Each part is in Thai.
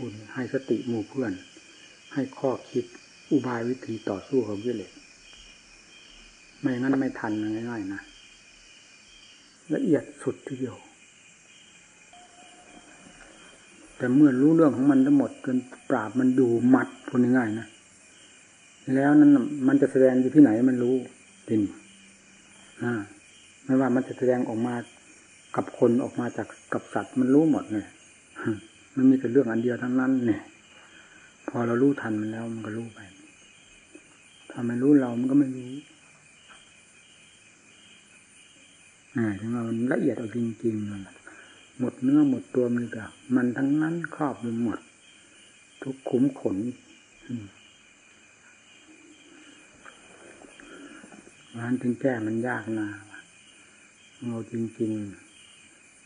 พูดให้สติหมู่เพื่อน ให้ข้อคิดอุบายวิธีต่อสู้ของกิเลสไม่งั้นไม่ทันง่ายๆนะละเอียดสุดทีเดียวแต่เมื่อรู้เรื่องของมันทั้งหมดจนปราบมันดูมัดพูดง่ายๆนะแล้วนั้นมันจะแสดงอยู่ที่ไหนมันรู้ดินอ่าไม่ว่ามันจะแสดงออกมากับคนออกมาจากกับสัตว์มันรู้หมดเลย มันมีแต่เรื่องอันเดียวทั้งนั้นเนี่ย พอเรารู้ทันมันแล้วมันก็รู้ไปถ้าไม่รู้เรามันก็ไม่รู้อ่าถึงว่ามันละเอียดเอาจริงๆเลยหมดเนื้อหมดตัวมันก็มันทั้งนั้นครอบไปหมด ทุกขุมขนมันถึงแก้มันยากนะเราจริง ๆ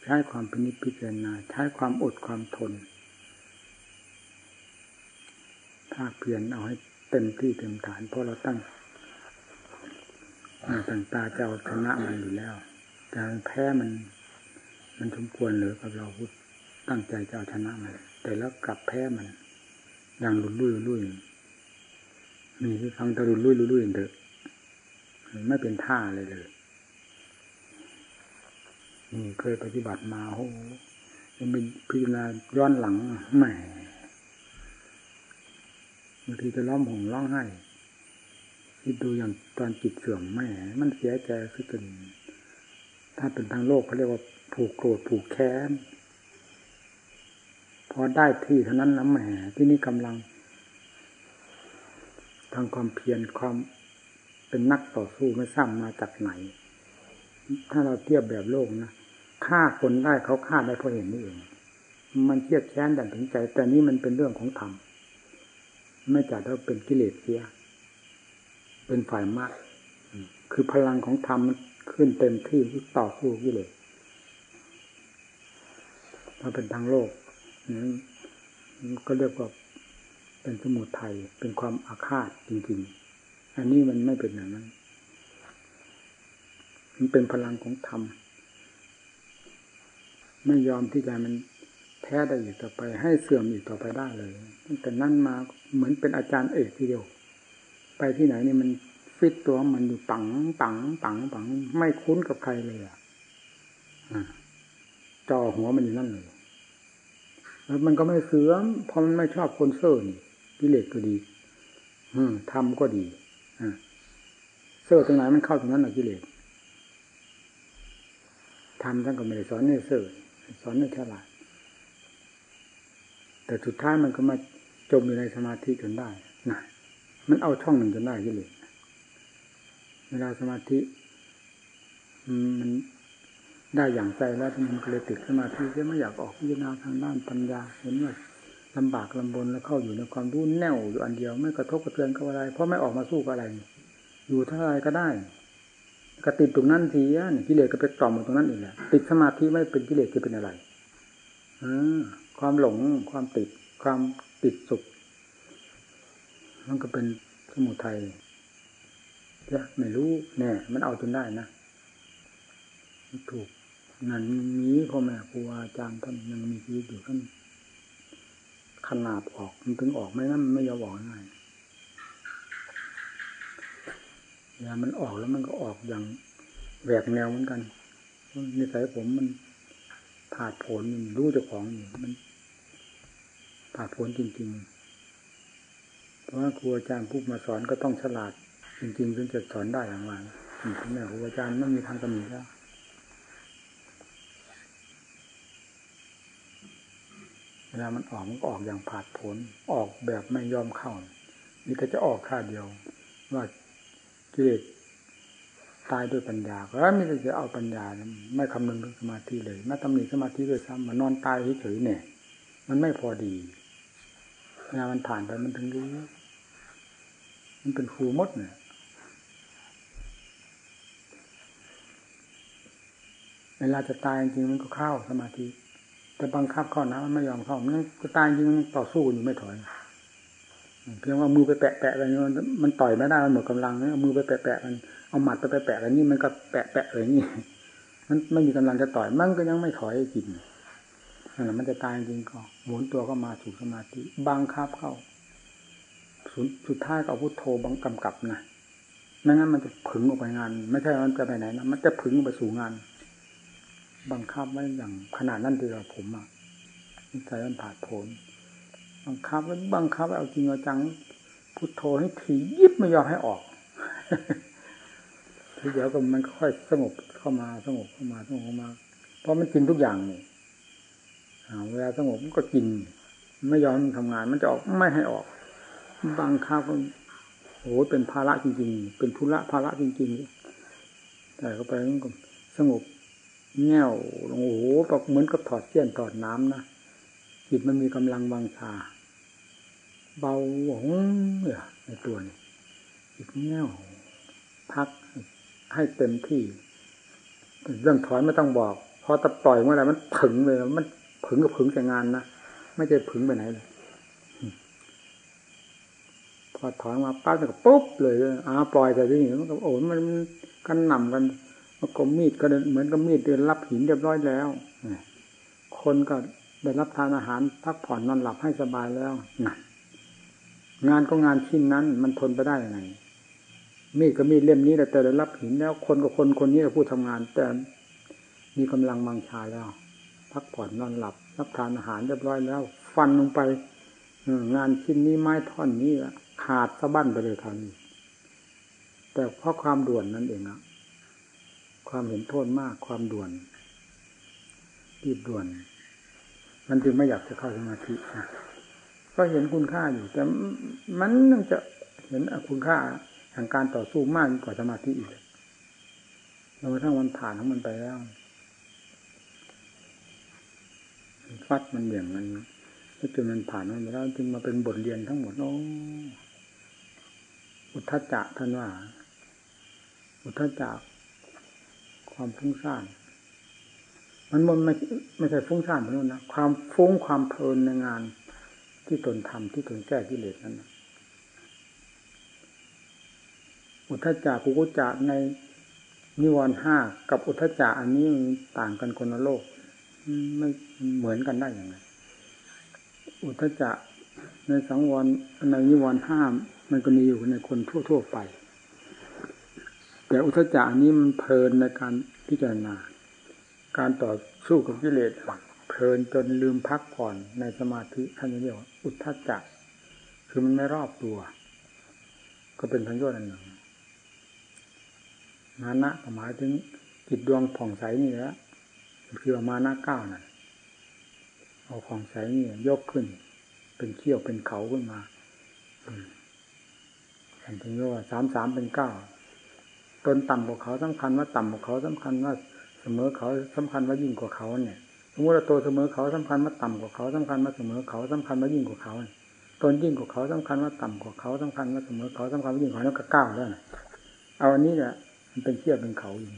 ใช้ความพินิจพิจารณา ใช้ความอดความทนภาคเพียรเอาให้เต็มที่เต็มฐาน เพราะเราตั้งตั้งตาจะเอาชนะมันอยู่แล้วแต่แพ้มัน มันสมควรหรือกับเราพูดตั้งใจจะเอาชนะมัน แต่แล้วกลับแพ้มันอย่างลุลุ่ยลุ่ยมีที่ฟังตะลุลุ่ยลุ่ยเถอะไม่เป็นท่าเลยเลย เคยปฏิบัติมาโอ้ยังเป็นพิจารณาย้อนหลังแหมบางทีจะร้องห่มร้องไห้คิดดูอย่างตอนจิตเสื่อมแม่มันเสียใจคือเป็น ถ้าเป็นทางโลกเขาเรียกว่าผูกโกรธผูกแค้น พอได้ที่เท่านั้นแล้วแหมที่นี่กำลังทางความเพียรความเป็นนักต่อสู้ไม่ทราบมาจากไหน ถ้าเราเทียบแบบโลกนะ ฆ่าคนได้เขาฆ่าได้เพราะเห็นนี่เอง มันเทียดแค้นดันถึงใจ แต่นี้มันเป็นเรื่องของธรรมไม่จัดว่าเป็นกิเลสเสีย เป็นฝ่ายมาก คือพลังของธรรมมันขึ้นเต็มที่ต่อสู้กิเลสถ้าเป็นทางโลกนั้นก็เรียกว่าเป็นสมุทัยเป็นความอาฆาตจริงๆ อันนี้มันไม่เป็นอย่างนั้น มันเป็นพลังของธรรม ไม่ยอมที่จะมันแพ้ได้อีกต่อไป ให้เสื่อมอีกต่อไปได้เลยตั้งแต่นั้นมาเหมือนเป็นอาจารย์เอกทีเดียว ไปที่ไหนนี่มันฟิตตัวมันอยู่ปังปังปังปังไม่คุ้นกับใครเลยอะจอหัวมันอยู่นั่นเลยแล้วมันก็ไม่เสื่อมเพราะมันไม่ชอบคนเซ่อนี่กิเลสก็ดีอืมทำก็ดีอ่าเซ่อตรงไหนมันเข้าตรงนั้นแหละกิเลสทำท่านก็ไม่ได้สอนให้เซ่อ สอนให้ฉลาดแต่สุดท้ายมันก็มาจมอยู่ในสมาธิจนได้นะมันเอาช่องหนึ่งจนได้กิเลสเวลาสมาธิมันได้อย่างใจแล้วมันก็เลยติดสมาธิจะไม่อยากออกพิจารณาทางด้านปัญญาเห็นว่าลำบากลำบนแล้วเข้าอยู่ในความรู้แน่วอยู่อันเดียวไม่กระทบกระเทือนกับอะไร เพราะไม่ออกมาสู้กับอะไร อยู่เท่าไรก็ได้ ก็ติดตรงนั้นทีอะกิเลสก็ไปต่อมตรงนั้นอีกแหละติดสมาธิไม่เป็นกิเลสจะเป็นอะไรอความหลงความติดความติดสุข มันก็เป็นสมุทัยจะไม่รู้แน่มันเอาจนได้นะถูกนั่นนี้พ่อแม่ครูอาจารย์ท่านยังมีชีวิตอยู่ท่านขนาดออกมันถึงออกไม่นั้นไม่ยอมออกง่ายเว ลามันออกแล้วมันก็ออกอย่างแหวกแนวเหมือนกันนิสัยผมมันผาดผลรู้เจ้าของอยู่มันผาดผลจริง ๆ เพราะว่าครูอาจารย์ผู้มาสอนก็ต้องฉลาด จริงๆถึงจะสอนได้อย่างไรคุณแม่ครูอาจารย์ไม่มีทางตำหนิแล้วเวลามันออกมันก็ออกอย่างผาดผล ออกแบบไม่ยอมเข้า นี่ก็จะออกค่าเดียว ว่า กิเลสตายด้วยปัญญาก็ไม่ได้จะเอาปัญญาไม่คำนึงถึงสมาธิเลยไม่ตำหนิสมาธิด้วยซ้ำมานอนตายเฉยๆเนี่ย มันไม่พอดีงานมันผ่านไปมันถึงรู้มันเป็นครูมดเนี่ยเวลาจะตายจริงมันก็เข้าสมาธิ แต่บังคับเข้านะมันไม่ยอมเข้ามันก็ตายจริงต่อสู้อยู่ไม่ถอย เพียงว่ามือไปแปะแปะอะไรมันมันต่อยไม่ได้มันหมดกำลังเอามือไปแปะแปะมันเอาหมัดไปแปะแปะอะไรนี่มันก็แปะแปะอะไรนี่มันไม่มีกำลังจะต่อยมันก็ยังไม่ถอยกินนั่นแหละมันจะตายจริงก็หมุนตัวเข้ามาสู่สมาธิบังคับเข้าสุดท้ายก็เอาพุทโธบังกำกับนะไม่งั้นมันจะผึ่งออกไปงาน ไม่ใช่มันจะไปไหนนะมันจะผึ่งไปสู่งาน บังคับไว้อย่างขนาดนั้นทีเดียวผมอะนิสัยมันผ่าผล บังคับแล้วบังคับเอาจริงเอาจังพุทโธให้ถี่ยิบไม่ยอมให้ออกทีเดียวก็มันค่อยสงบเข้ามาสงบเข้ามาสงบเข้ามา เพราะมันกินทุกอย่างนี่เวลาสงบมันก็กิน ไม่ยอมทำงาน มันจะออกไม่ให้ออกบังคับโอ้เป็นภาระจริง ๆ เป็นธุระภาระจริงๆแต่เข้าไปมันก็สงบแง่วโอ้โหเหมือนกับถอดเสี้ยนถอดน้ำนะจิตมันมีกำลังวังชา เบาหวงเนี่ยในตัวนี้จิตแง่วพักให้เต็มที่ เรื่องถอนไม่ต้องบอกพอตะปล่อยเมื่อไรมันผึ่งเลย มันผึ่งกับผึ่งแต่งานนะไม่ใช่ผึ่งไปไหนเลยพอถอนมาปั๊บก็ปุ๊บเลยอ่าปล่อยแต่ที่นี่มันก็โอ้มันกันหนำกันมันก็มีดก็เหมือนกับมีดเดินรับหินเรียบร้อยแล้วคนก็ได้รับทานอาหารพักผ่อนนอนหลับให้สบายแล้วนะ งานก็งานชิ้นนั้น มันทนไปได้ยังไงมีดก็มีดเล่มนี้แต่ได้รับหินแล้ว คนก็คนคนนี้ก็ผู้ทำงาน แต่มีกำลังมังชาแล้ว พักผ่อนนอนหลับ รับทานอาหารเรียบร้อยแล้ว ฟันลงไปงานชิ้นนี้ไม้ท่อนนี้ขาดสะบั้นไปเลยทันแต่เพราะความด่วนนั่นเองอะความเห็นโทษมากความด่วนรีบด่วน มันจึงไม่อยากจะเข้าสมาธินะ ก็เห็นคุณค่าอยู่แต่มันยังจะเห็นคุณค่าแห่งการต่อสู้มากกว่าสมาธิอีกเราทั้งวันผ่านของมันไปแล้วฟัดมันเบี่ยงมันจนมันผ่านมันไปแล้วจึงมาเป็นบทเรียนทั้งหมดโอ้อุทธจักท่านว่า อุทธจักความฟุ้งซ่านมันมันไม่ไม่ใช่ฟุ้งซ่านเหมือนนะความฟุ้งความเพลินในงาน ที่ตนทำที่ตนแก้กิเลสนั้นอุทธจักกุกุจักในนิวรณ์ห้ากับอุทธจักอันนี้ต่างกันคนละโลกไม่เหมือนกันได้อย่างไรอุทธจักในสังวรในนิวรณ์ห้ามันก็มีอยู่ในคนทั่ว ๆไป แต่อุทจานี้มันเพลินในการพิจารณา การต่อสู้กับกิเลส เพลินจนลืมพักผ่อนในสมาธิท่านเรียกว่าอุทธจจะคือมันไม่รอบตัว ก็เป็นทังยชน์อันหนึ่งมานะหมายถึงจิตดวงผ่องใสนี่แหละคือมานะเก้านั่นเอาผ่องใสนี่ยกขึ้น เป็นเขี้ยวเป็นเขาขึ้นมาอันที่เรียกว่าสามสามเป็นเก้าตนต่ำกว่าเขาสำคัญว่าต่ำกว่าเขาสำคัญว่าเสมอเขาสำคัญว่ายิ่งกว่าเขาเนี่ย สมมติว่าโตเสมอเขาสำคัญว่าต่ำกว่าเขาสำคัญว่าเสมอเขาสำคัญว่ายิ่งกว่าเขาตนยิ่งกว่าเขาสำคัญว่าต่ำกว่าเขาสำคัญว่าเสมอเขาสำคัญว่ายิ่งกว่าเขาแล้วก็เก้าแล้วเอาอันนี้แหละมันเป็นเทียบเป็นเขาอยู่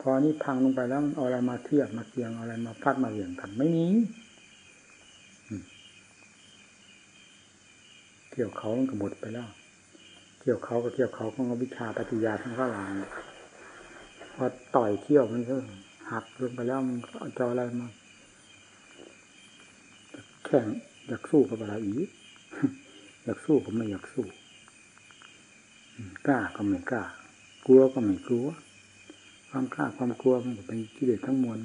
พอนี้พังลงไปแล้วเอาอะไรมาเทียบมาเคียงอะไรมาพัดมาเหวี่ยงกันไม่มีเกี่ยวเขามันก็หมดไปแล้ว เกี่ยวเขาก็เกี่ยวเขาของวิชาปฏิญาทั้งข้างหลังพอต่อยเที่ยวมันก็ หักลงไปแล้วมันเจออะไรมาแข่งอยากสู้กับอะไรอีกอยากสู้ก็ไม่อยากสู้กล้าก็ไม่กล้า กลัวก็ไม่กลัว ความกล้าความกลัวมันเป็นกิเลสทั้งมวล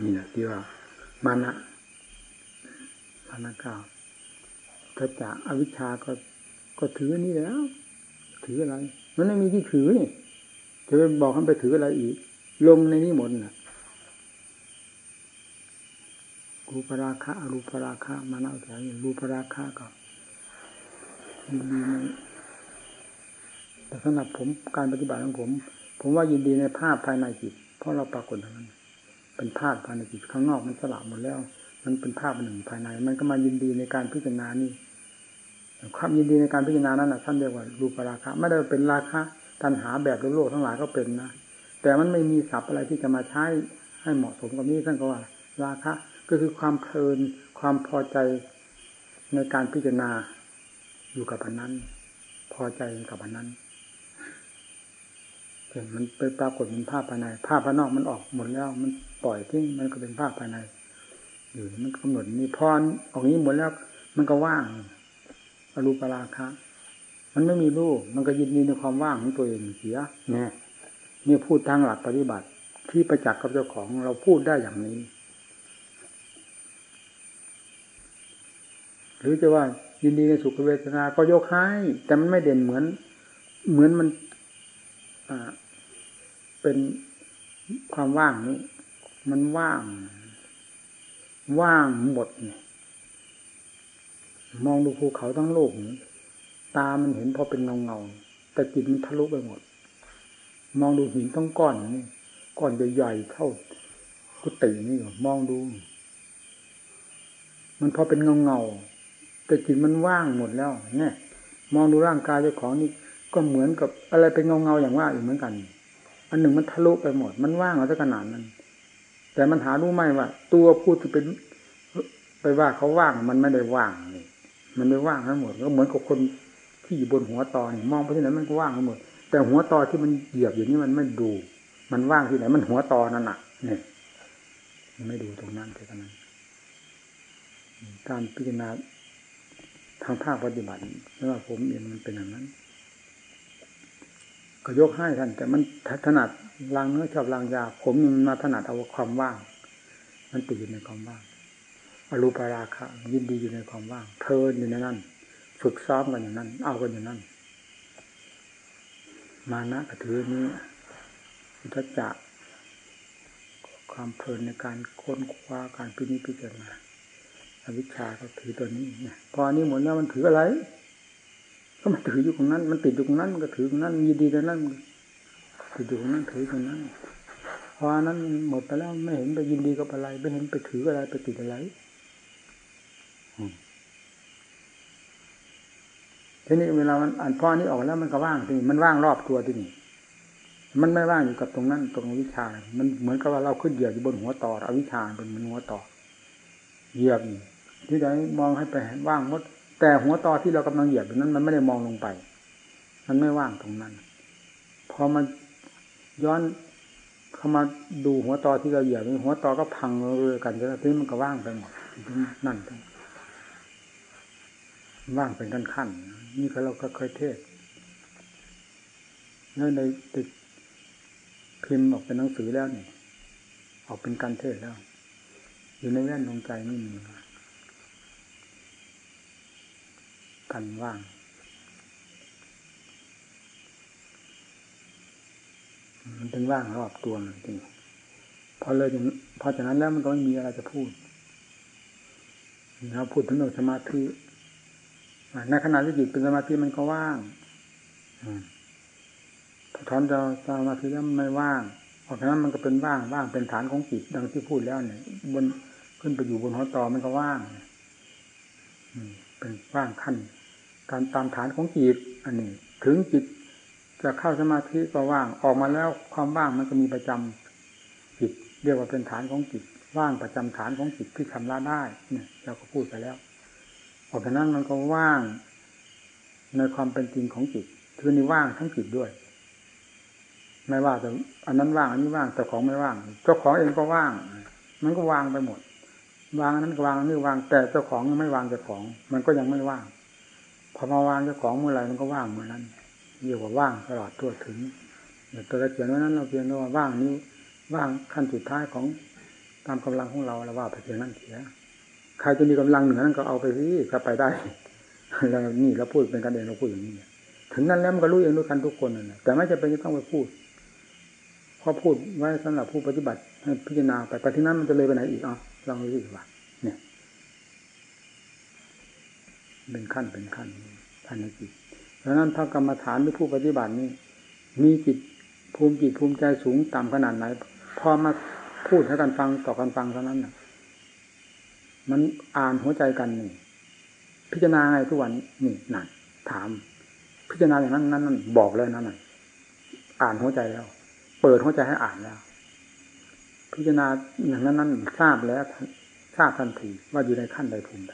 นี่แหละที่ว่ามานะมานะก้าถ้าจากอวิชชาก็ก็ถือนี่แล้ว ถืออะไร มันไม่มีที่ถือนี่ จะไปบอกให้ไปถืออะไรอีก ลงในนี้หมดนะรูปราคะอรูปราคะมาเอาแต่รูปราคะก็ยินดีในแต่สำหรับผมการปฏิบัติของผม ผมว่ายินดีในภาพภายในจิต เพราะเราปรากฏอย่างนั้น เป็นภาพภายในจิตข้างนอกมันสลับหมดแล้ว มันเป็นภาพหนึ่งภายใน มันก็มายินดีในการพิจารณานี่ความยินดีในการพิจารณานั้นนะท่านเรียกว่ารูปราคะ ไม่ได้เป็นราคะ ตัณหาแบบโลกทั้งหลายก็เป็นนะแต่มันไม่มีศัพท์อะไรที่จะมาใช้ให้เหมาะสมกับนี้ท่านก็ว่า ราคะ ก็คือความเพลินความพอใจในการพิจารณาอยู่กับอันนั้น พอใจกับอันนั้นเห็นมันไปปรากฏเป็นภาพภายใน ภาพภายนอกมันออกหมดแล้ว มันปล่อยทิ้งมันก็เป็นภาพภายใน อยู่มันกำหนดนี่พอออกนี้หมดแล้ว มันก็ว่างอรูปราคะ มันไม่มีรูป มันก็ยินดีในความว่างของตัวเองเสียเนี่ยนี่พูดทางหลักปฏิบัติ ที่ประจักษ์กับเจ้าของเราพูดได้อย่างนี้ หรือจะว่ายินดีในสุขเวทนา ก็ยกให้ แต่มันไม่เด่นเหมือน เหมือนมันอ่าเป็นความว่างนี้ มันว่าง ว่างหมดเนี่ยมองดูภูเขาทั้งโลกนี้ ตามันเห็นพอเป็นเงาเงาแต่จิตมันทะลุไปหมด มองดูหินต้องก้อนนี่ก้อนใหญ่ๆเท่ากุฏินี่มองดู มันพอเป็นเงาเงาแต่จิตมันว่างหมดแล้ว เนี่ย มองดูร่างกายเจ้าของนี่ก็เหมือนกับอะไรเป็นเงาเงาอย่างว่าอยู่เหมือนกัน อันหนึ่งมันทะลุไปหมด มันว่างเอาซะขนาดนั้น แต่มันหารู้ไหมว่า ตัวพูดที่เป็น ไปว่าเขาว่างมันไม่ได้ว่างนี่มันไม่ว่างทั้งหมดก็เหมือนกับคน ที่อยู่บนหัวตอนี่มองไปที่ไหนมันก็ว่างทั้งหมด แต่หัวตอที่มันเหยียบอยู่นี่มันไม่ดู มันว่างที่ไหน มันหัวตอนั่นน่ะเนี่ยมันไม่ดูตรงนั้นแค่นั้นการพิจารณาทางภาคปฏิบัติไม่ว่าผมเองมันเป็นอย่างนั้น ก็ยกให้ท่านแต่มันถนัดลางเนื้อชอบลางยา ผมมันมาถนัดเอาความว่าง มันติดอยู่ในความว่างอรูปราคะยินดีอยู่ในความว่างเพลินอยู่ในนั้น ฝึกซ้อมกันอย่างนั้น เอากันอย่างนั้น มานะกระถือนี้จะจะความเพลินในการค้นคว้าการพิจิตรพิจารณาอวิชชาก็ถือตัวนี้เนี่ยพอนี้หมดแล้วมันถืออะไร ก็มันถืออยู่ตรงนั้น มันติดอยู่ตรงนั้น มันก็ถือตรงนั้นยินดีตรงนั้นติดอยู่ตรงนั้นถือตรงนั้น พอนั้นหมดไปแล้วไม่เห็นไปยินดีกับอะไร ไม่เห็นไปถืออะไรไปติดอะไร ทีนี้เวลามันอ่านพ่อนี้ออกแล้วมันก็ว่างทีนี้มันว่างรอบตัวทีนี่มันไม่ว่างอยู่กับตรงนั้นตรงวิชา มันเหมือนกับว่าเราขึ้นเหยียบอยู่บนหัวต่ออวิชาเป็นหมือนหัวต่อเหยียบที่ไหนมองให้ไปว่างหมด แต่หัวต่อที่เรากำลังเหยียบนั้น มันไม่ได้มองลงไป มันไม่ว่างตรงนั้น พอมันย้อนเข้ามาดูหัวต่อที่เราเหยียบหัวต่อก็พังเลยกันแล้วทีนี้มันก็ว่างไปหมดนั่น ว่างเป็นขั้นขั้น นี่เราก็เคยเทศแล้วในติดพิมพ์ออกเป็นหนังสือแล้วนี่ออกเป็นการเทศแล้ว อยู่ในแว่นดวงใจนี่มีกันว่างมันเป็นว่างรอบตัวมันจริงพอเลยพอจากนั้นแล้วมันก็ไม่มีอะไรจะพูดเราพูดถึงเรื่องสมาธิ ในขณะที่จิตเป็นสมาธิมันก็ว่างพอถอนจะสมาธิแล้วมันไม่ว่างเพราะฉะนั้นมันก็เป็นว่างว่างเป็นฐานของจิตดังที่พูดแล้วเนี่ยบนขึ้นไปอยู่บนหัวต่อมันก็ว่างเป็นว่างขั้นการตามฐานของจิตอันนี้ ถึงจิตจะเข้าสมาธิก็ว่างออกมาแล้วความว่างมันก็มีประจำจิต เรียกว่าเป็นฐานของจิต ว่างประจำฐานของจิตที่ทำละได้ เนี่ยเราก็พูดไปแล้ว เพราะฉะนั้นมันก็ว่าง ในความเป็นจริงของจิตคือนี่ว่างทั้งจิตด้วย ไม่ว่าแต่อันนั้นว่างอันนี้ว่างแต่ของไม่ว่างเจ้าของเองก็ว่าง มันก็วางไปหมด วางนั้นก็วางนี่วาง แต่เจ้าของไม่วางเจ้าของ มันก็ยังไม่ว่าง พอมาวางเจ้าของเมื่อไรมันก็ว่างเมื่อนั้นเรียกว่าว่างตลอดทั่วถึงตัวเราเขียนไว้นั้นเราเพียงว่าว่างนี้ว่างขั้นสุดท้ายของตามกำลังของเราเราว่าไปเพียงนั้นเสีย ใครจะมีกำลังเหนือนั้นก็เอาไปสิก็ไปได้แล้วนี่เราพูดเป็นกันเองเราพูดอย่างนี้ถึงนั้นแล้วมันก็รู้เองรู้กันทุกคนนะแต่ไม่จะเป็นจะต้องไปพูดพอพูดไว้สำหรับผู้ปฏิบัติให้พิจารณาไปไปฏินั้นมันจะเลยไปไหนอีกอะลองดูสิว่าเนี่ยเป็นขั้นเป็นขั้นภายในจิตเพราะนั้นพระกรรมฐานหรือผู้ปฏิบัตินี่มีจิตภูมิจิตภูมิใจสูงต่ำขนาดไหนพอมาพูดให้กันฟังต่อกันฟังเท่านั้นนะ มันอ่านหัวใจกันนี่พิจารณาไงทุกวันนี่นั่นถาม พิจารณาอย่างนั้นนั้นบอกเลยนั่นอ่านหัวใจแล้ว เปิดหัวใจให้อ่านแล้ว พิจารณาอย่างนั้นนั้นทราบแล้วทราบทันทีว่าอยู่ในขั้นใดภูมิใด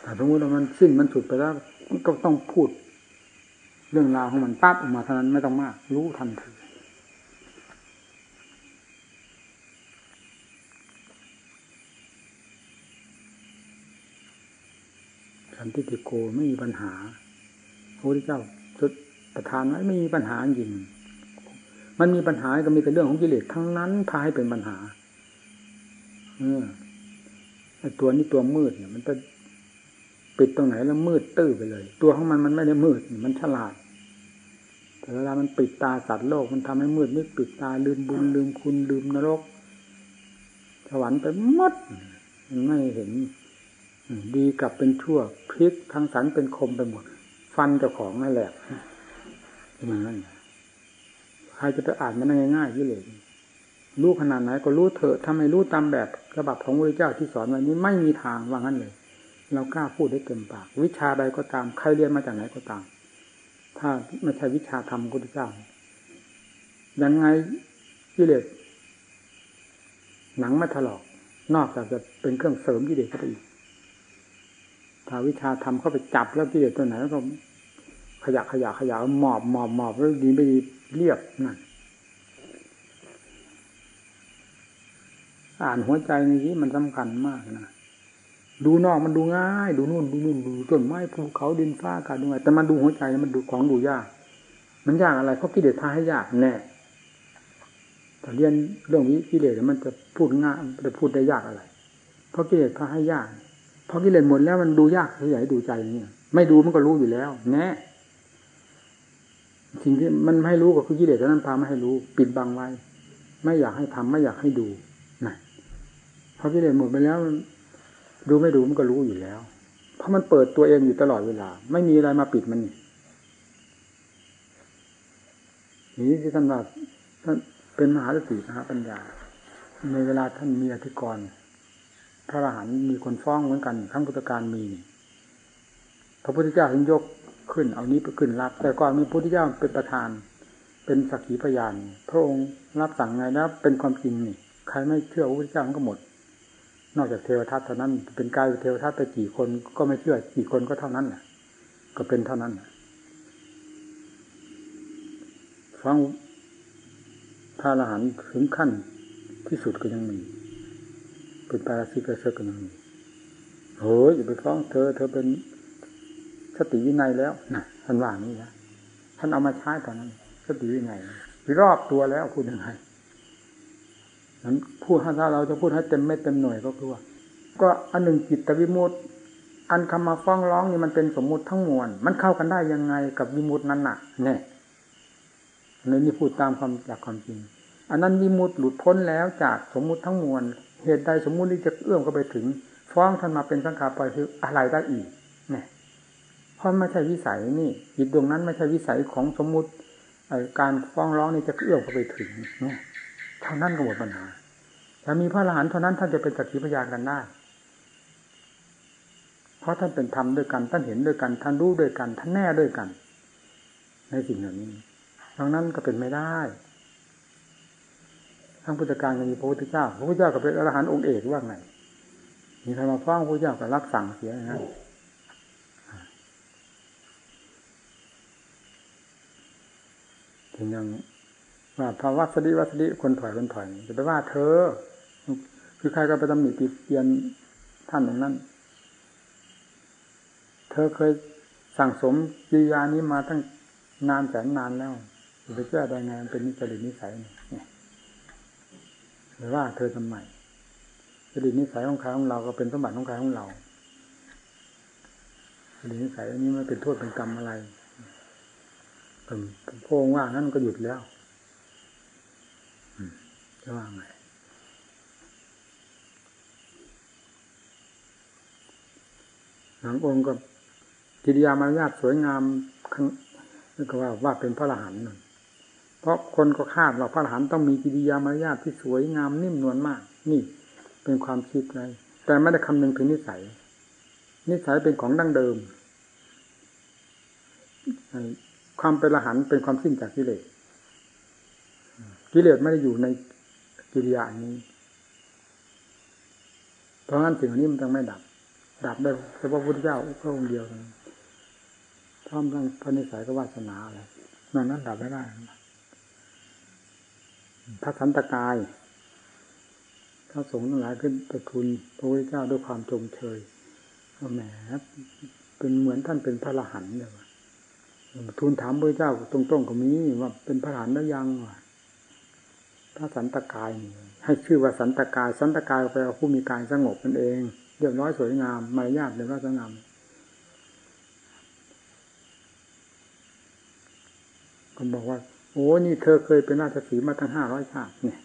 แต่สมมติว่ามันสิ้นมันสุดไปแล้วก็ต้องพูด เรื่องราวของมันปั๊บออกมาเท่านั้นไม่ต้องมาก รู้ทันที สันติโกไม่มีปัญหาพระพุทธเจ้าสุดประทานไว้ไม่มีปัญหาจริง มันมีปัญหาก็มีแต่เรื่องของกิเลสทั้งนั้นพาให้เป็นปัญหา เออตัวนี้ตัวมืดเนี่ย มันจะปิดตรงไหนแล้วมืดตื้อไปเลย ตัวของมันมันไม่ได้มืดมันฉลาด แต่เวลามันปิดตาสัตว์โลกมันทำให้มืดนี่ปิดตาลืมบุญลืมคุณลืมนรกสวรรค์ไปหมดมันไม่เห็น ดีกับเป็นชั่วพลิกทางสันเป็นคมไปหมด ฟันเจ้าของนั่นแหละอย่างนั้นใครจะไปอ่านมันง่ายๆยี่เลยรู้ขนาดไหนก็รู้เถอะถ้าไม่รู้ตามแบบฉบับของพระเจ้าที่สอนว้นี้ไม่มีทางว่างั้นเลย เรากล้าพูดได้เต็มปาก วิชาใดก็ตามใครเรียนมาจากไหนก็ตาม ถ้าไม่ใช่วิชาธรรมพระเจ้ายังไงกิเลสหนังไม่ถลอก นอกจากจะเป็นเครื่องเสริมกิเลสเข้าไปอีก ถ้าวิชาทำเข้าไปจับแล้วกิเลสตัวไหนก็ ขยะขยะขยะหมอบหมอบหมอบแล้วดีไม่ดีเรียบนั่นอ่านหัวใจนี้มันสำคัญมากนะดูนอกมันดูง่าย ดูนู่นดูนู่นดูต้นไม้ภูเขาดินฟ้าอากาศดูง่ายแต่มันดูหัวใจมันดูของดูยาก มันยากอะไรเพราะกิเลสพาให้ยากแน่แต่เรียนเรื่องวิกิเลสมันจะพูดง่ายจะพูดได้ยากอะไร เพราะกิเลสพาให้ยาก พอกิเลสหมดแล้วมันดูยากเฉยๆดูใจนี่ไม่ดูมันก็รู้อยู่แล้วแน่สิ่งที่มันไม่ให้รู้ก็คือกิเลสนั้นพาไม่ให้รู้ ปิดบังไว้ ไม่อยากให้ทำไม่อยากให้ดูนะพอกิเลสหมดไปแล้ว ดูไม่ดูมันก็รู้อยู่แล้ว เพราะมันเปิดตัวเองอยู่ตลอดเวลา ไม่มีอะไรมาปิดมันนี่นี่ที่ท่านว่าท่านเป็นมหาสติมหาปัญญาในเวลาท่านมีอธิกรณ์ พระอรหันต์มีคนฟ้องเหมือนกันครั้งพุทธการมีนี่พระพุทธเจ้าถึงยกขึ้น เอานี้ไปขึ้นรับ แต่ก่อนมีพระพุทธเจ้าเป็นประธาน เป็นสักขีพยาน พระองค์รับสั่งไงแล้วเป็นความจริงนี่ใครไม่เชื่อพระพุทธเจ้าก็หมด นอกจากเทวทัตเท่านั้น เป็นกายเทวทัตไปกี่คนก็ไม่เชื่อกี่คนก็เท่านั้นแหละก็เป็นเท่านั้นฟังพระอรหันต์ถึงขั้นที่สุดก็ยังมี เป็นปาราซิกเซกันมีโหอย่าไปฟ้องเธอ เธอเป็นสติวินัยแล้วนะท่านว่านี้นะท่านเอามาใช้ตอนนั้น สติวินัยรอบตัวแล้วพูดยังไงนั้นพูดถ้าเราจะพูดให้เต็มไม่เต็มหน่วยก็คือว่าก็อันหนึ่งจิตวิมุตต์อันคำมาฟ้องร้องนี่มันเป็นสมมุติทั้งมวล มันเข้ากันได้ยังไงกับวิมุตต์นั้นน่ะเนี่ยในนี้พูดตามความจากความจริง อันนั้นวิมุตต์หลุดพ้นแล้วจากสมมุติทั้งมวล เหตุใดสมมุติที่จะเอื้อมก็ไปถึง ฟ้องท่านมาเป็นสังขารปล่อยคืออะไรได้อีกเนี่ยเพราะไม่ใช่วิสัยนี่จิตดวงนั้นไม่ใช่วิสัยของสมมุติการฟ้องร้องนี่จะเอื้อมก็ไปถึงเนี่ยเท่านั้นก็หมดปัญหาถ้ามีพระอรหันต์เท่านั้นท่านจะเป็นสักขีพยานกันได้เพราะท่านเป็นธรรมด้วยกัน ท่านเห็นด้วยกัน ท่านรู้ด้วยกัน ท่านแน่ด้วยกัน ในสิ่งเหล่านี้ดังนั้นก็เป็นไม่ได้ ทั้งพุทธการก็มีพระพุทธเจ้า พระพุทธเจ้าก็เป็นอรหันต์องค์เอกว่าไงมีใครมาฟ้องพระพุทธเจ้าก็รับสั่งเสียอย่างนั้นถึงยังว่าภาวะสติวัสดิคนถอยคนถอยจะไปว่าเธอ คือใครก็ไปตำหนิติเตียนท่านตรงนั้น เธอเคยสั่งสมกิริยานี้มาตั้งนานแสนนานแล้วจะไปแก้ได้ไงเป็นนิสัยนิสัยนี่ หรือว่าเธอทำไมจริตนิสัยของใครของเราก็เป็นสมบัติของใครของเราจริตนิสัยอันนี้ไม่เป็นโทษเป็นกรรมอะไรผมโพงว่างั้นก็หยุดแล้วจะว่าไงหลังองค์ก็กิริยามารยาทสวยงามก็ว่าว่าเป็นพระอรหันต์นั่น เพราะคนก็คาดว่าพระอรหันต์ต้องมีกิริยามารยาทที่สวยงามนิ่มนวลมาก นี่เป็นความคิดไงแต่ไม่ได้คำนึงถึงนิสัย นิสัยเป็นของดั้งเดิม ความเป็นอรหันต์เป็นความสิ้นจากกิเลสกิเลสไม่ได้อยู่ในกิริยานี้ เพราะงั้นสิ่งนี้มันต้องไม่ดับ ดับได้เฉพาะพุทธเจ้าพระองค์เดียวถ้าร้อมทั้งพระนิสัยก็วาสนาอะไรนอกนั้นดับไม่ได้ พระสันตกายพระสงฆ์ทั้งหลายขึ้นประทุนพระพุทธเจ้าด้วยความชมเชยแหมเป็นเหมือนท่านเป็นพระอรหันต์เลยทูลถามพระเจ้าตรงๆก็มีว่าเป็นพระรหันต์แล้วยังวะพระสันตกาย ให้ชื่อว่าสันตกาย สันตกายแปลว่าผู้มีกายสงบนั่นเองเรียบร้อยสวยงามมารยาทเรียบร้อยสวยงามก็บอกว่า โอ้นี่เธอเคยเป็นราชสีมาตั้งห้าร้อยชาติเนี่ย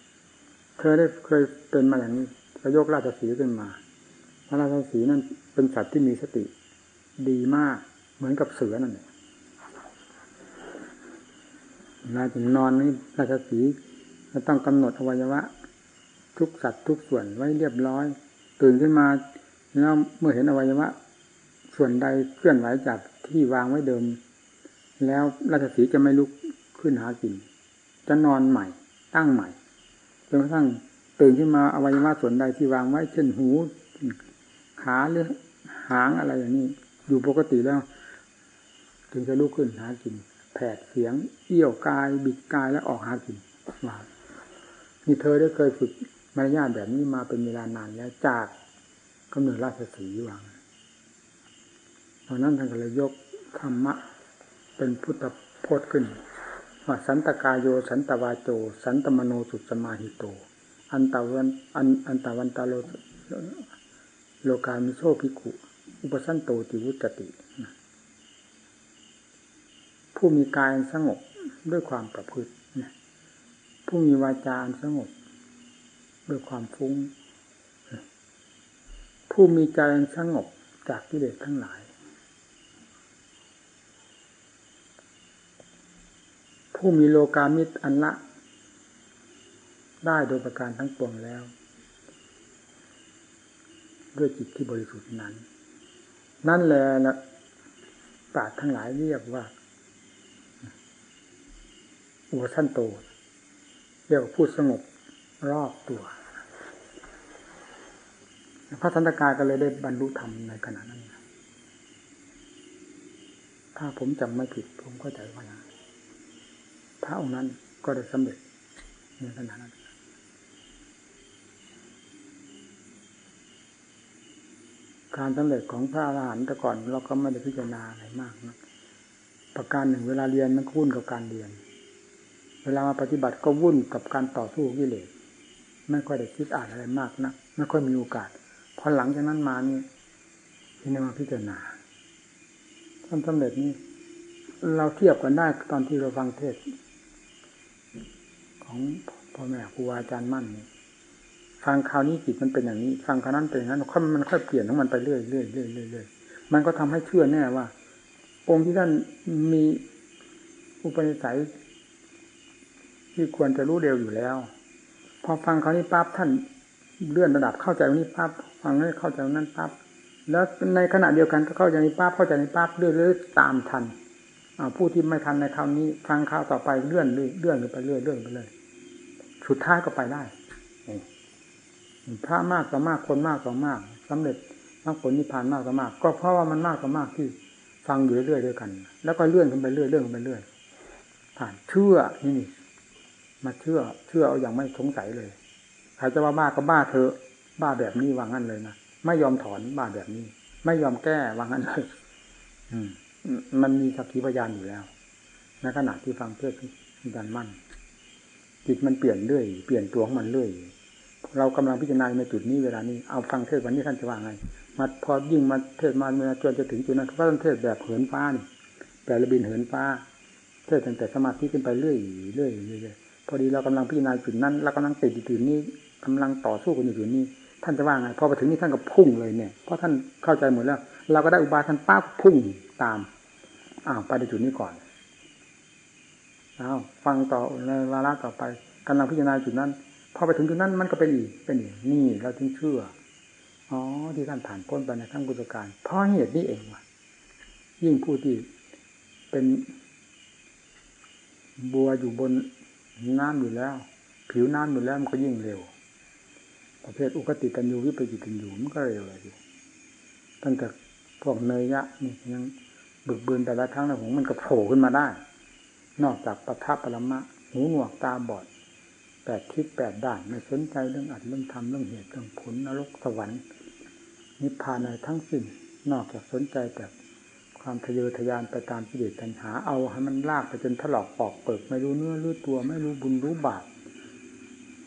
เธอได้เคยเป็นมาอย่างนี้ก็ยกราชสีขึ้นมาพระราชสีนั้นเป็นสัตว์ที่มีสติ ดีมาก เหมือนกับเสือนั่นแหละเลาจะนอนนี่ราชสีจะต้องกำหนดอวัยวะ ทุกสัตว์ทุกส่วนไว้เรียบร้อย ตื่นขึ้นมาแล้วเมื่อเห็นอวัยวะ ส่วนใดเคลื่อนไหวจากที่วางไว้เดิม แล้วราชสีจะไม่ลุก ขึ้นหากิน จะนอนใหม่ ตั้งใหม่จนกระทั่งตื่นขึ้นมาอวัยวะส่วนใดที่วางไว้เช่นหูขาหรือหางอะไรอย่างนี้ อยู่ปกติแล้ว ถึงจะลุกขึ้นหากิน แผดเสียง เอี้ยวกาย บิดกายแล้วออกหากินว่านี่เธอได้เคยฝึกมารยาทแบบนี้มาเป็นเวลานานแล้วจากกำเนิดราชสีวางตอนนั้นท่านก็เลยยกธรรมะ เป็นพุทธพจน์ขึ้น ว่าสันตกาโยสันตวาโจ สันตมโนสุสมาหิโต อันตวันอันอันตวันตาโลโลกามิโส ภิกขุ อุปสันโตติวุจจติ ผู้มีกายสงบด้วยความประพฤติผู้มีวาจาสงบ ด้วยความฟุ้ง ผู้มีใจสงบจากกิเลสทั้งหลาย ผู้มีโลกามิตรอันละ ได้โดยประการทั้งปวงแล้ว ด้วยจิตที่บริสุทธิ์นั้น นั่นแหละนะปราดทั้งหลายเรียกว่า อุปสันโต เรียกว่าพูดสงบรอบตัวพระสันตกาก็เลยได้บรรลุธรรมในขณะนั้น ถ้าผมจำไม่ผิดผมเข้าใจว่า พระองค์นั้นก็ได้สำเร็จในขณะนั้นการสำเร็จของพระอรหันต์แต่ก่อนเราก็ไม่ได้พิจารณาอะไรมากนะประการหนึ่งเวลาเรียนมันวุ่นกับการเรียน เวลามาปฏิบัติก็วุ่นกับการต่อสู้กิเลสไม่ค่อยได้คิดอ่านอะไรมากนะไม่ค่อยมีโอกาสพอหลังจากนั้นมานี่ที่นี่มาพิจารณาท่านสำเร็จนี่เราเทียบกันได้ตอนที่เราฟังเทศ ของพ่อแม่ครูอาจารย์มั่นฟังคราวนี้จิตมันเป็นอย่างนี้ ฟังคราวนั้นเป็นอย่างนั้นค่อยมันค่อยเปลี่ยนของมันไปเรื่อยเรื่อยเรื่อยเรื่อยมันก็ทำให้เชื่อแน่ว่า องค์ที่ท่านมีอุปนิสัยที่ควรจะรู้เร็วอยู่แล้ว พอฟังคราวนี้ปั๊บท่านเลื่อนระดับเข้าใจนี้ปั๊บฟังนี้เข้าใจนั้นปั๊บแล้วในขณะเดียวกันก็เข้าใจนี้ปั๊บเข้าใจนี้ปั๊บเรื่อยๆตามทันผู้ที่ไม่ทันในคราวนี้ ฟังข่าวต่อไปเลื่อนเรื่อยเลื่อนไปเรื่อยเลื่อนไปเลย สุดท้ายก็ไปได้พระมากก็มากคนมากก็มากสำเร็จมรรคผลนิพพานมากก็มาก ก็เพราะว่ามันมากก็มากที่ฟังอยู่เรื่อยๆด้วยกัน แล้วก็เลื่อนขึ้นไปเรื่อยเลื่อนขึ้นไปเรื่อยผ่านเชื่อนี่ มาเชื่อเชื่อเอาอย่างไม่สงสัยเลยใครจะว่าบ้าก็บ้าเธอบ้าแบบนี้วางงั้นเลยนะไม่ยอมถอนบ้าแบบนี้ ไม่ยอมแก้วางงั้นเลยอืมมันมีสักขีพยานอยู่แล้วในขณะที่ฟังเพื่อการมั่น จิตมันเปลี่ยนเรื่อย เปลี่ยนตัวของมันเรื่อย เรากำลังพิจารณาในจุดนี้เวลานี้ เอาฟังเทศวันนี้ท่านจะว่าไง มาพอยิ่งมาเทศมาเมื่อจนจะถึงจุดนั้นก็ต้องเทศแบบเหินฟ้านี่แต่ระบินเหินฟ้า เทศตั้งแต่สมาธิขึ้นไปเรื่อยเรื่อยเรื่อยพอดีเรากำลังพิจารณาจุดนั้นเรากำลังติดจุดนี้กำลังต่อสู้กันอยู่จุดนี้ ท่านจะว่าไง พอไปถึงนี้ท่านก็พุ่งเลยเนี่ย เพราะท่านเข้าใจหมดแล้ว เราก็ได้อุบายท่านปั๊บพุ่งตามอ้าวไปในจุดนี้ก่อน อ้าวฟังต่อในวาระต่อไปกำลังพิจารณาจุดนั้นพอไปถึงจุดนั้นมันก็เป็นอีกเป็นอีกนี่เราถึงเชื่ออ๋อที่ท่านผ่านพ้นไปในทั้งกุศการเพราะเหตุนี้เองว่ะยิ่งผู้ที่เป็นบัวอยู่บนน้ำอยู่แล้ว ผิวน้ำอยู่แล้วมันก็ยิ่งเร็ว ประเภทอุกติกันอยู่วิปจิตันอยู่มันก็เร็วเลยตั้งแต่พวกเนยยะนี่ยังบึกบืนแต่ละครั้งละหงมันก็โผล่ขึ้นมาได้ นอกจากประทับปรมะหูหนวกตาบอดแปดทิศแปดด้านไม่สนใจเรื่องอัดเรื่องทำเรื่องเหตุเรื่องผลนรกสวรรค์ นิพพานอะไรทั้งสิ้นนอกจากสนใจแต่ความทะเยอทะยานไปตามกิเลสตัณหาเอาให้มันลากไปจนถลอกปอกเปิกไม่รู้เนื้อรู้ตัวไม่รู้บุญรู้บาป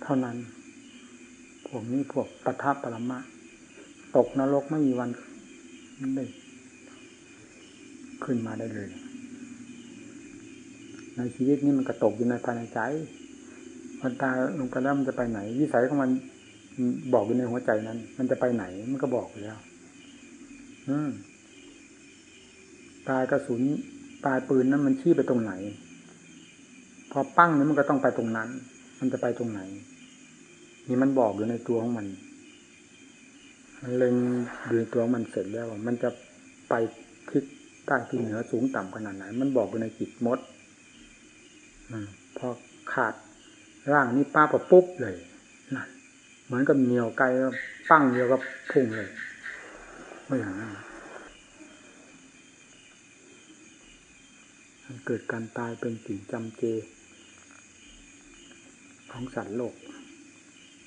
เท่านั้น พวกนี้พวกปทับปรมะ ตกนรกไม่มีวันได้ขึ้นมาได้เลย ในชีวิตนี้มันกระตกอยู่ในภายในใจมันตายลงไปแล้วมันจะไปไหนวิสัยของมันบอกอยู่ในหัวใจนั้น มันจะไปไหนมันก็บอกอยู่แล้ว อืมตายกระสุนตายปืนนั้นมันชี้ไปตรงไหน พอปั้งนี้มันก็ต้องไปตรงนั้น มันจะไปตรงไหน นี่มันบอกอยู่ในตัวของมัน มันเล็งดูในตัวของมันเสร็จแล้วมันจะไปทิศใต้ที่เหนือสูงต่ำขนาดไหน มันบอกอยู่ในจิตมด พอขาดร่างนี้ป้าปะปุ๊บเลยนั่นเหมือนกับเหนียวไกลปั้งเดียวก็พุ่งเลยไม่อย่างนั้นเกิดการตายเป็นสิ่งจำเจ ของสัตว์โลก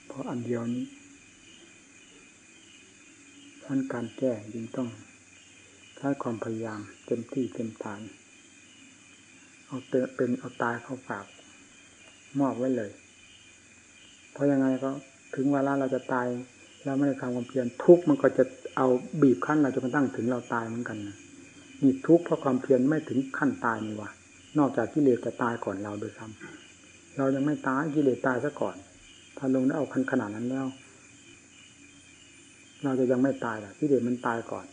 เพราะอันเดียวนี้มันการแก้ยิ่งต้องใช้ความพยายามเต็มที่เต็มฐาน เอาเตเป็นเอาตายเข้าฝากมอบไว้เลย เพราะยังไงก็ถึงเวลาเราจะตายแล้วไม่ได้ทำความเพียรทุกมันก็จะเอาบีบขั้นเราจนกระทั่งถึงเราตายเหมือนกันนะนี่ทุกเพราะความเพียรไม่ถึงขั้นตายนี่วะนอกจากกิเลสจะตายก่อนเราโดยซ้ำเรายังไม่ตายกิเลสตายซะก่อน ถ้าลงได้เอาคันขนาดนั้นแล้ว เราจะยังไม่ตายหรอกกิเลสมันตายก่อน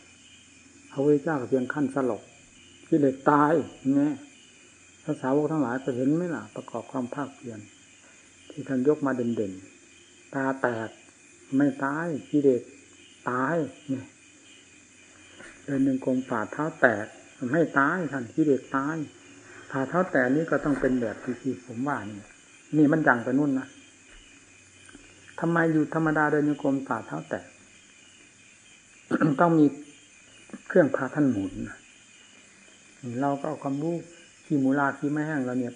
พระพุทธเจ้าก็เพียงขั้นสลบกิเลสตายเนี่ย ภาษาวกทั้งหลายจะเห็นไหมล่ะ ประกอบความภาคเพียรที่ท่านยกมาเด่นๆ ตาแตกไม่ตายกิเลสตายเนี่ยเดินหนึ่งกลมฝ่าเท้าแตกไม่ตายท่านกิเลสตายฝ่าเท้าแตกนี้ก็ต้องเป็นแบบที่ผมว่านี่นี่มันยังไปนู่นนะทำไมอยู่ธรรมดาเดินยงกลมฝ่าเท้าแตกต้องมีเครื่องพาท่านหมุนเราก็เอาความรู้ ขี้มูลาขี้ไม่แห้งเราเนี่ย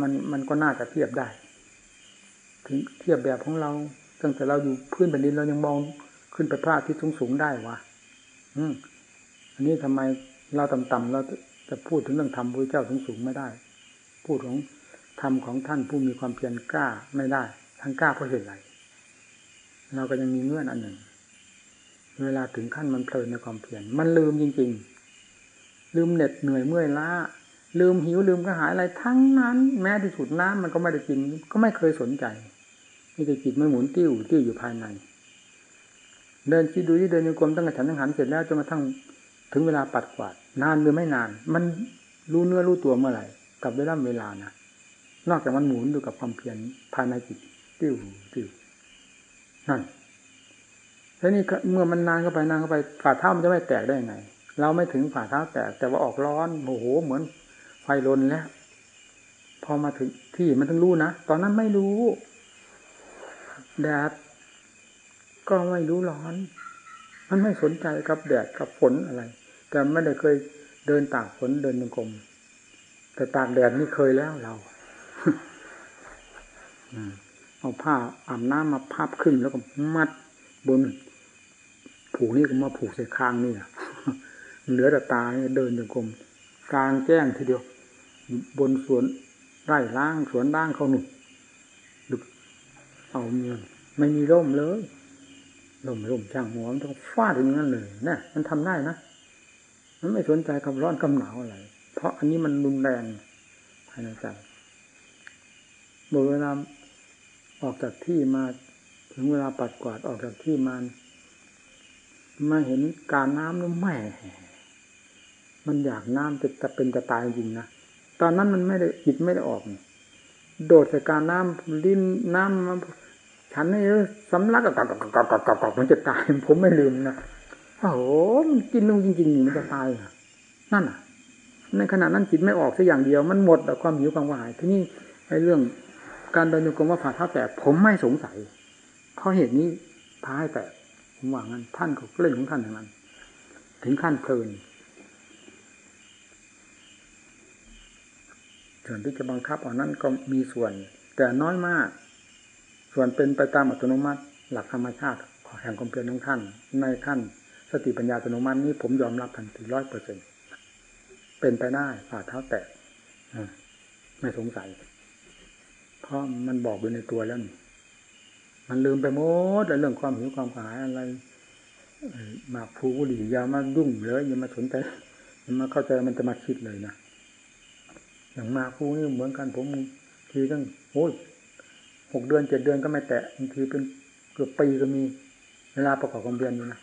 มันมันก็น่าจะเทียบได้ ถึงเทียบแบบของเราตั้งแต่เราอยู่พื้นแผ่นดินเรายังมองขึ้นไปพระอาทิตย์สูงๆได้วะอืมอันนี้ทำไมเราต่ำๆเราจะพูดถึงเรื่องธรรมพระเจ้าสูงๆไม่ได้ พูดของธรรมของท่านผู้มีความเพียรกล้าไม่ได้ทั้งกล้าเพราะเหตุไรเราก็ยังมีเงื่อนอันหนึ่ง เวลาถึงขั้นมันเพลินในความเพียรมันลืมจริง ๆ ลืมเหน็ดเหนื่อยเมื่อยล้า ลืมหิวลืมกระหายอะไรทั้งนั้น แม้ที่สุดน้ำมันก็ไม่ได้กิน ก็ไม่เคยสนใจมีแต่จิตมันหมุนติ้วติ้วอยู่ภายใน เดินคิดดูที่เดินโยกรมตั้งแต่ฉันทั้งหันเสร็จแล้วจนกระทั่งถึงเวลาปัดกวาด นานหรือไม่นาน มันรู้เนื้อรู้ตัวเมื่อไหร่กับเวลาเวลานะนอกจากมันหมุนอยู่กับความเพียรภายในจิตติ้วติ้วนั่นแล้วนี่เมื่อมันนานเข้าไปนานเข้าไปฝ่าเท้ามันจะไม่แตกได้ยังไง เราไม่ถึงฝ่าเท้าแตกแต่ว่าออกร้อนโอ้โหเหมือน ลนแล้ว พอมาถึงที่มันต้องรู้นะ ตอนนั้นไม่รู้แดดก็ไม่รู้ร้อน มันไม่สนใจกับแดดกับฝนอะไร แต่ไม่ได้เคยเดินตากฝนเดินยงกลมแต่ตากแดดนี่เคยแล้วเราเอาผ้าอาบน้ำมาพับขึ้นแล้วก็มัดบน ผูกนี่ก็มาผูกใส่คางนี่เหลือแต่ตาเดินยงกลมกลางแจ้งทีเดียว บนสวนไร่ล้างสวนด่างเขาหนุนเอาเงินไม่มีร่มเลยร่มร่มช่างหัวมันต้องฟาดอย่างนั้นเลยนะมันทำได้นะมันไม่สนใจกับร้อนกับหนาวอะไรเพราะอันนี้มันรุนแรงภายในใจบเวลาออกจากที่มาถึงเวลาปัดกวาดออกจากที่มามาเห็นการน้ำนี่แม่ มันอยากน้ำจะจะเป็นจะตายจริงนะ ตอนนั้นมันไม่ได้จิตไม่ได้ออก โดดใส่การน้ำลิ้นน้ำมาฉันนี่สำลักกับกับกับกับกับกับมันจะตายผมไม่ลืมนะโอ้โหมันกินลงจริงๆนี่มันจะตายนั่นอะในขณะนั้นจิตไม่ออกสักอย่างเดียวมันหมดแต่ความหิวความวายที่นี่ไอ้เรื่องการเดินโยกมว่าผ่าเท้าแตกผมไม่สงสัยเพราะเหตุนี้พาให้แตกผมว่างั้นท่านก็เล่นของท่านอย่างนั้น ถึงขั้นเพลิน ส่วนที่จะบังคับเอานั้นก็มีส่วน แต่น้อยมาก ส่วนเป็นไปตามอัตโนมัติ หลักธรรมชาติแห่งความเพียรของท่าน ในขั้นสติปัญญาอัตโนมัตินี้ผมยอมรับทันทีร้อยเปอร์เซ็นเป็นไปได้ฝ่าเท้าแตกไม่สงสัย เพราะมันบอกอยู่ในตัวแล้วนี่มันลืมไปหมดเรื่องความหิวความกระหายอะไรมาผูบุหรี่ยามายุ่งเลยอย่ามาสนใจอย่ามาเข้าใจมันจะมาคิดเลยนะ อย่างมาผูนี่เหมือนกันผมทีตั้งโอ้ยหกเดือนเจ็ดเดือนก็ไม่แตะบางทีเป็นเกือบปีก็มีเวลาประกอบความเพียรอยู่นะ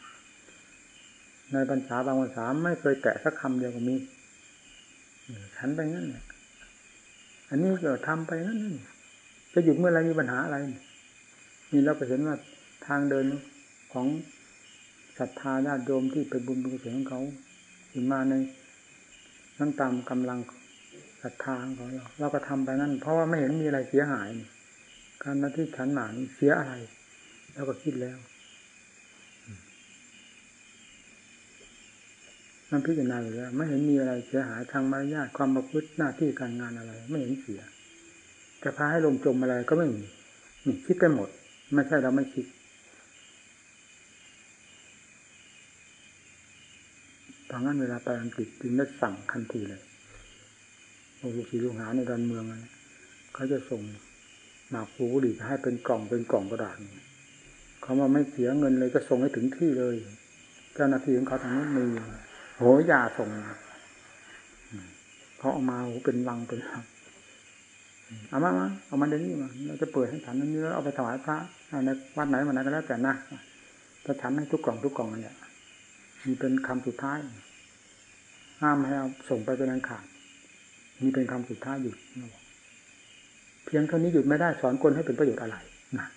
ในบรรษาบางภาษาไม่เคยแตะสักคำเดียวก็มีฉันไปงั้นอันนี้ก็ทำไปงั้นจะหยุดเมื่อไรมีปัญหาอะไร นี่เราก็เห็นว่าทางเดินของศรัทธาญาติโยมที่ไปบุญบุญกุศลของเขาถึงมาในนั่งตามกำลัง ศรัทธาของเราเราก็ทำไปนั่น เพราะว่าไม่เห็นมีอะไรเสียหาย การมาที่ฉันหมานเสียอะไรแล้วก็คิดแล้วมันพิจารณาอยู่แล้วไม่เห็นมีอะไรเสียหายทางมารยาทความประพฤติหน้าที่การงานอะไร ไม่เห็นเสียจะพาให้ลมจมอะไรก็ไม่มีนี่คิดไปหมด ไม่ใช่เราไม่คิดตอนนั้นเวลาไปอังกฤษจึงได้สั่งทันทีเลย ลูกศิษย์ลูกหาในดอนเมืองเขาจะส่งหมากฟูดีให้เป็นกล่องเป็นกล่องกระดาษเขามาไม่เสียเงินเลยก็ส่งให้ถึงที่เลย เจ้าหน้าที่ของเขาทางนั้นมีโหยาส่งเขาเอามาเป็นลังเป็นลังเอามามาเอามาเดี๋ยวนี้มาเราจะเปิดให้ฉันนี้แล้วเอาไปถวายพระในวัดไหนมาไหนก็แล้วแต่นะจะฉันให้ทุกกล่องทุกกล่องนั่นแหละมีเป็นคำสุดท้ายห้ามให้เอาส่งไปเป็นอันขาด มีเป็นคำสุดท้ายหยุดเพียงเท่านี้หยุดไม่ได้สอนคนให้เป็นประโยชน์อะไรนะ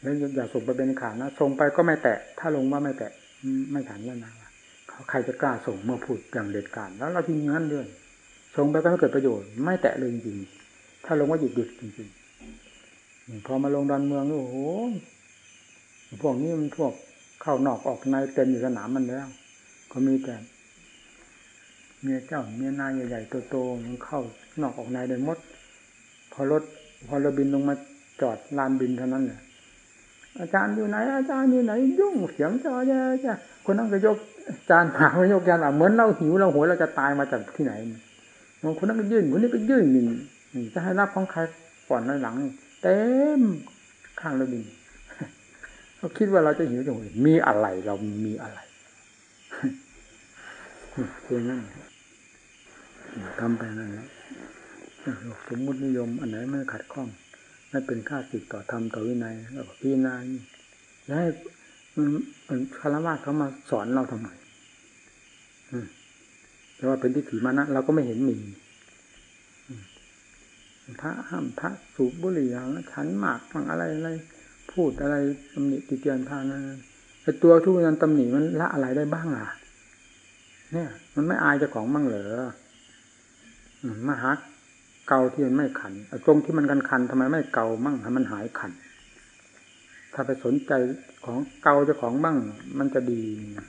แล้วอย่าส่งไปเป็นขานะส่งไปก็ไม่แตะ ถ้าลงว่าไม่แตะไม่ฉันแล้วนะเขาใครจะกล้าส่งเมื่อพูดอย่างเด็ดขาดแล้วเราทิ้งงั้นด้วยส่งไปก็ไม่เกิดประโยชน์ ไม่แตะเลยจริงๆถ้าลงว่าหยุดหยุดจริงๆพอมาลงดอนเมืองโอ้โหพวกนี้มันพวกเข้านอกออกในเต็มอยู่สนามมันแล้ว ก็มีแต่ เมียเจ้าเมียนายใหญ่ๆโตๆมันเข้านอกออกในได้หมด พอรถพอเราบินลงมาจอดลานบินเท่านั้นเนี่ยอาจารย์อยู่ไหน อาจารย์อยู่ไหน ยุ่งเสียงจอแย่จ้ะคนนั้นก็ยกอาจานหามายกจานเหมือนเราหิวเราหัวเราจะตายมาจากที่ไหนบางคนนั้นก็ยื่นคนนี้ก็ยื่นหนึ่งจะให้รับของใครก่อนหลังเต็มข้างเราบินเขาคิดว่าเราจะหิวจะหิวมีอะไรเรามีอะไรเพียงนั้น ทำไปนั่นแหละสมมุตินิยม อันไหนไม่ขัดข้องไม่เป็นค่าสิทต่อธรรมต่อวินัยแล้วพิจารณาแล้วให้คารวะเขามาสอนเราทำไมแต่ว่าเป็นทิฏฐิมานะเราก็ไม่เห็นมีพระห้ามพระสูบบุหรี่อย่างฉันหมากฟังอะไรอะไรพูดอะไรตำหนิติเตียนทางนั้นไอตัวทุกนั้นตำหนิมันละอะไรได้บ้างล่ะ เนี่ย มันไม่อายเจ้าของบ้างเหรอ มาหักเกาที่มันไม่ขันตรงที่มันกันคันทำไมไม่เกาบ้างให้มันหายขัน ถ้าไปสนใจของเกาเจ้าของบ้างมันจะดีนะ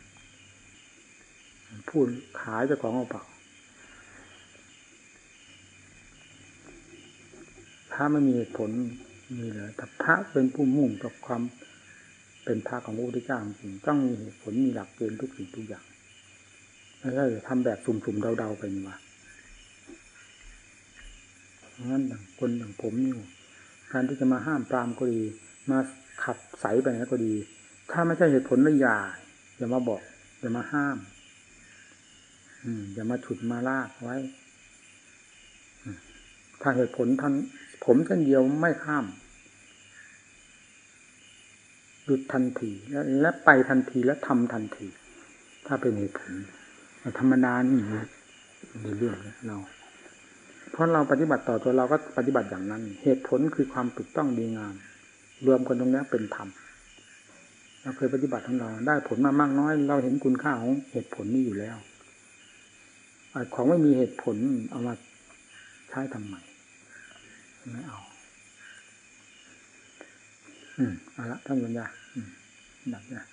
พูดขายเจ้าของเอาเปล่าถ้าไม่มีผลมีเลยแต่พระเป็นผู้มุ่งกับความเป็นพระของพระพุทธเจ้าจริงต้องมีผลมีหลักเกณฑ์ทุกสิ่งทุกอย่างไม่ใช่ทำแบบสุ่มๆเดาๆไปนี่ว่า งั้นอย่างคนอย่างผมนี่การที่จะมาห้ามปรามก็ดี มาขับใสไปไหนก็ดี ถ้าไม่ใช่เหตุผลแล้วอย่าอย่ามาบอกอย่ามาห้าม อืม อย่ามาฉุดมาลากไว้ถ้าเหตุผลท่านผมเช่นเดียวไม่ข้ามหยุดทันทีและและไปทันทีและทำทันที ถ้าเป็นเหตุผลธรรมดานี่นในเรื่องเรา เพราะเราปฏิบัติต่อตัวเราก็ปฏิบัติอย่างนั้น เหตุผลคือความถูกต้องดีงาม รวมกันตรงนี้เป็นธรรมเราเคยปฏิบัติของเราได้ผลมามากน้อย เราเห็นคุณค่าของเหตุผลนี้อยู่แล้วของไม่มีเหตุผลเอามาใช้ทำไมไม่เอา อืมเอาละท่านปัญญาอืมดับนะ